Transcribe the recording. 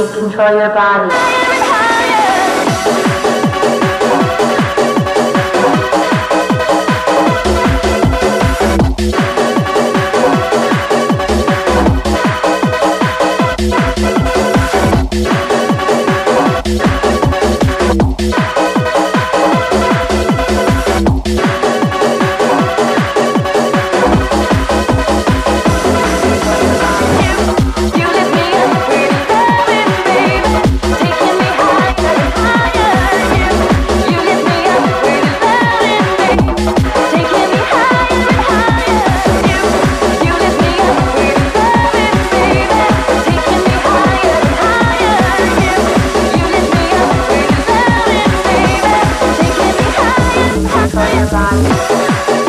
Beat control your body. Control your body.